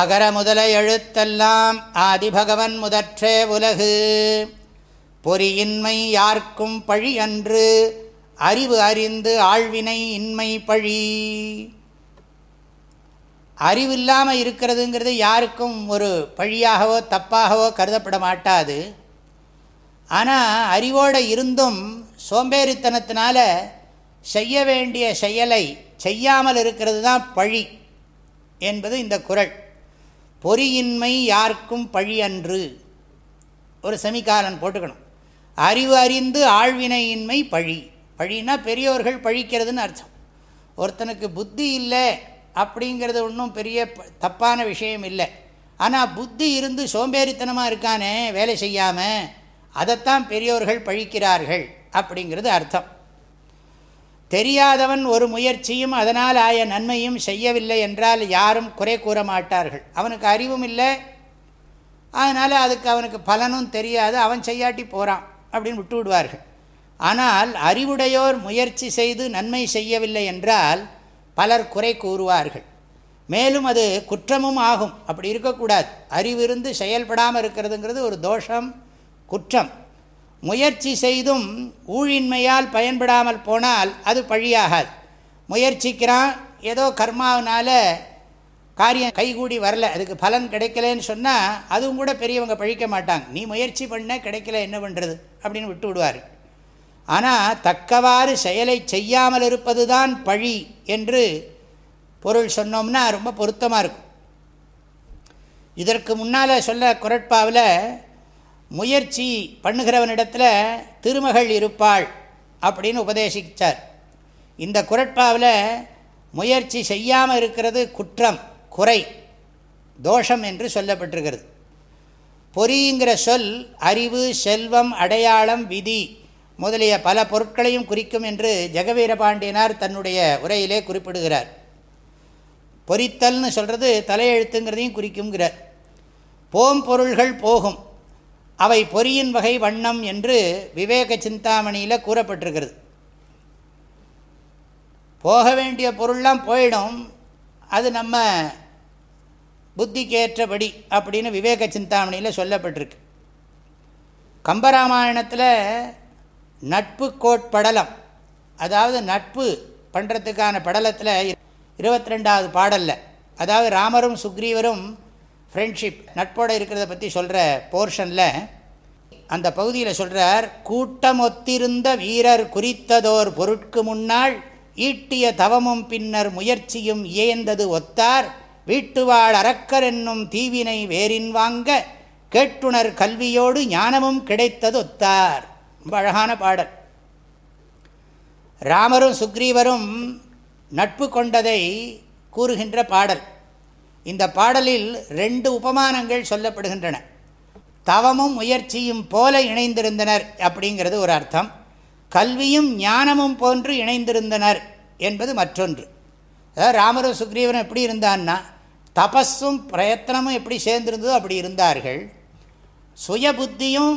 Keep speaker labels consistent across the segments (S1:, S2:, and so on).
S1: அகர முதல எழுத்தெல்லாம் ஆதிபகவன் முதற்றே உலகு பொறியின்மை யார்க்கும் பழி அன்று அறிவு அறிந்து ஆழ்வினை இன்மை பழி அறிவில்லாமல் இருக்கிறதுங்கிறது யாருக்கும் ஒரு பழியாகவோ தப்பாகவோ கருதப்பட மாட்டாது ஆனால் அறிவோடு இருந்தும் சோம்பேறித்தனத்தினால செய்ய வேண்டிய செயலை செய்யாமல் இருக்கிறது தான் பழி என்பது இந்த குரல் பொறியின்மை யாருக்கும் பழி அன்று ஒரு செமிகாலன் போட்டுக்கணும் அறிவு அறிந்து ஆழ்வினையின்மை பழி பழினா பெரியோர்கள் பழிக்கிறதுன்னு அர்த்தம் ஒருத்தனுக்கு புத்தி இல்லை அப்படிங்கிறது ஒன்றும் பெரிய தப்பான விஷயம் இல்லை ஆனால் புத்தி இருந்து சோம்பேறித்தனமாக இருக்கானே வேலை செய்யாமல் அதைத்தான் பெரியோர்கள் பழிக்கிறார்கள் அப்படிங்கிறது அர்த்தம் தெரியாதவன் ஒரு முயற்சியும் அதனால் ஆய நன்மையும் செய்யவில்லை என்றால் யாரும் குறை கூற மாட்டார்கள் அவனுக்கு அறிவும் இல்லை அதனால் அதுக்கு அவனுக்கு பலனும் தெரியாது அவன் செய்யாட்டி போகிறான் அப்படின்னு விட்டு விடுவார்கள் ஆனால் அறிவுடையோர் முயற்சி செய்து நன்மை செய்யவில்லை என்றால் பலர் குறை கூறுவார்கள் மேலும் அது குற்றமும் ஆகும் அப்படி இருக்கக்கூடாது அறிவிருந்து செயல்படாமல் இருக்கிறதுங்கிறது ஒரு தோஷம் குற்றம் முயற்சி செய்தும் ஊழின்மையால் பயன்படாமல் போனால் அது பழியாகாது முயற்சிக்கிறான் ஏதோ கர்மாவனால் காரியம் கைகூடி வரல அதுக்கு பலன் கிடைக்கலன்னு சொன்னால் அதுவும் கூட பெரியவங்க பழிக்க மாட்டாங்க நீ முயற்சி பண்ண கிடைக்கல என்ன பண்ணுறது அப்படின்னு விட்டு விடுவார் ஆனால் தக்கவாறு செயலை செய்யாமல் இருப்பது தான் பழி என்று பொருள் சொன்னோம்னா ரொம்ப பொருத்தமாக இருக்கும் இதற்கு முன்னால் சொல்ல குரட்பாவில் முயற்சி பண்ணுகிறவனிடத்தில் திருமகள் இருப்பாள் அப்படின்னு உபதேசித்தார் இந்த குரட்பாவில் முயற்சி செய்யாமல் இருக்கிறது குற்றம் குறை தோஷம் என்று சொல்லப்பட்டிருக்கிறது பொறிங்கிற சொல் அறிவு செல்வம் அடையாளம் விதி முதலிய பல பொருட்களையும் குறிக்கும் என்று ஜெகவீரபாண்டியனார் தன்னுடைய உரையிலே குறிப்பிடுகிறார் பொறித்தல்னு சொல்கிறது தலையெழுத்துங்கிறதையும் குறிக்குங்கிறார் போம் பொருள்கள் போகும் அவை பொறியின் வகை வண்ணம் என்று விவேக சிந்தாமணியில் கூறப்பட்டிருக்கிறது போக வேண்டிய பொருள்லாம் போயிடும் அது நம்ம புத்திக்கேற்றபடி அப்படின்னு விவேக சிந்தாமணியில் சொல்லப்பட்டிருக்கு கம்பராமாயணத்தில் நட்பு கோட்படலம் அதாவது நட்பு பண்ணுறதுக்கான படலத்தில் இருபத்தி ரெண்டாவது பாடலில் அதாவது ராமரும் சுக்ரீவரும் ஃப்ரெண்ட்ஷிப் நட்போடு இருக்கிறத பற்றி சொல்கிற போர்ஷனில் அந்த பகுதியில் சொல்கிறார் கூட்டமொத்திருந்த வீரர் குறித்ததோர் பொருட்கு முன்னால் ஈட்டிய தவமும் பின்னர் முயற்சியும் இயந்தது ஒத்தார் வீட்டுவாழ் அறக்கர் என்னும் தீவினை வேரின் வாங்க கேட்டுணர் கல்வியோடு ஞானமும் கிடைத்தது ஒத்தார் ரொம்ப அழகான பாடல் ராமரும் சுக்ரீவரும் நட்பு கொண்டதை கூறுகின்ற பாடல் இந்த பாடலில் ரெண்டு உபமானங்கள் சொல்லப்படுகின்றன தவமும் முயற்சியும் போல இணைந்திருந்தனர் அப்படிங்கிறது ஒரு அர்த்தம் கல்வியும் ஞானமும் போன்று இணைந்திருந்தனர் என்பது மற்றொன்று அதாவது ராமரும் சுக்ரீவன் எப்படி இருந்தான்னா தபஸும் பிரயத்தனமும் எப்படி சேர்ந்திருந்ததோ அப்படி இருந்தார்கள் சுய புத்தியும்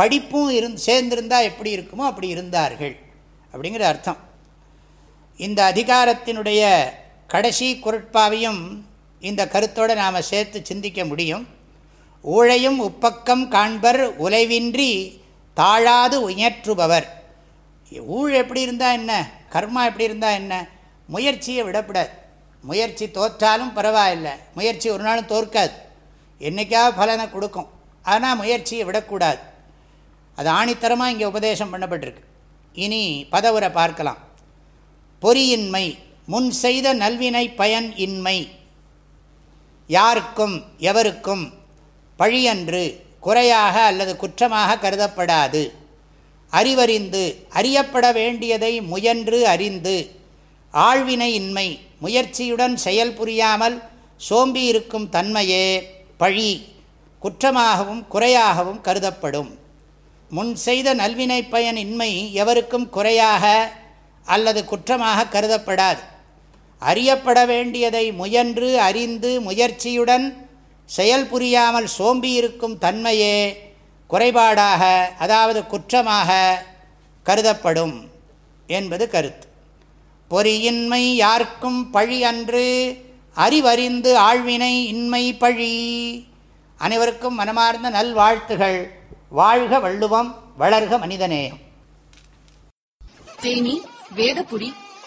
S1: படிப்பும் இருந் சேர்ந்திருந்தால் எப்படி இருக்குமோ அப்படி இருந்தார்கள் அப்படிங்கிற அர்த்தம் இந்த அதிகாரத்தினுடைய கடைசி குரட்பாவையும் இந்த கருத்தோடு நாம் சேர்த்து சிந்திக்க முடியும் ஊழையும் உப்பக்கம் காண்பர் உலைவின்றி தாழாது உயற்றுபவர் ஊழ் எப்படி இருந்தால் என்ன கர்மா எப்படி இருந்தால் என்ன முயற்சியை விடப்படாது முயற்சி தோற்றாலும் பரவாயில்லை முயற்சி ஒரு நாளும் தோற்காது என்றைக்காவது பலனை கொடுக்கும் ஆனால் முயற்சியை விடக்கூடாது அது ஆணித்தரமாக இங்கே உபதேசம் பண்ணப்பட்டிருக்கு இனி பதவுரை பார்க்கலாம் பொறியின்மை முன் செய்த நல்வினை பயன் இன்மை யாருக்கும் எவருக்கும் பழியன்று குறையாக அல்லது குற்றமாக கருதப்படாது அறிவறிந்து அறியப்பட வேண்டியதை முயன்று அறிந்து ஆழ்வினை இன்மை முயற்சியுடன் செயல் புரியாமல் சோம்பியிருக்கும் தன்மையே பழி குற்றமாகவும் குறையாகவும் கருதப்படும் முன் செய்த நல்வினை பயன் இன்மை எவருக்கும் குறையாக அல்லது குற்றமாக கருதப்படாது அறியப்பட வேண்டியதை முயன்று அறிந்து முயற்சியுடன் செயல் புரியாமல் சோம்பியிருக்கும் தன்மையே குறைபாடாக அதாவது குற்றமாக கருதப்படும் என்பது கருத்து பொறியின்மை யாருக்கும் பழி அன்று அறிவறிந்து ஆழ்வினை இன்மை பழி அனைவருக்கும் மனமார்ந்த நல்வாழ்த்துகள் வாழ்க வள்ளுவம் வளர்க மனிதநேயம் தேனி வேதபுடி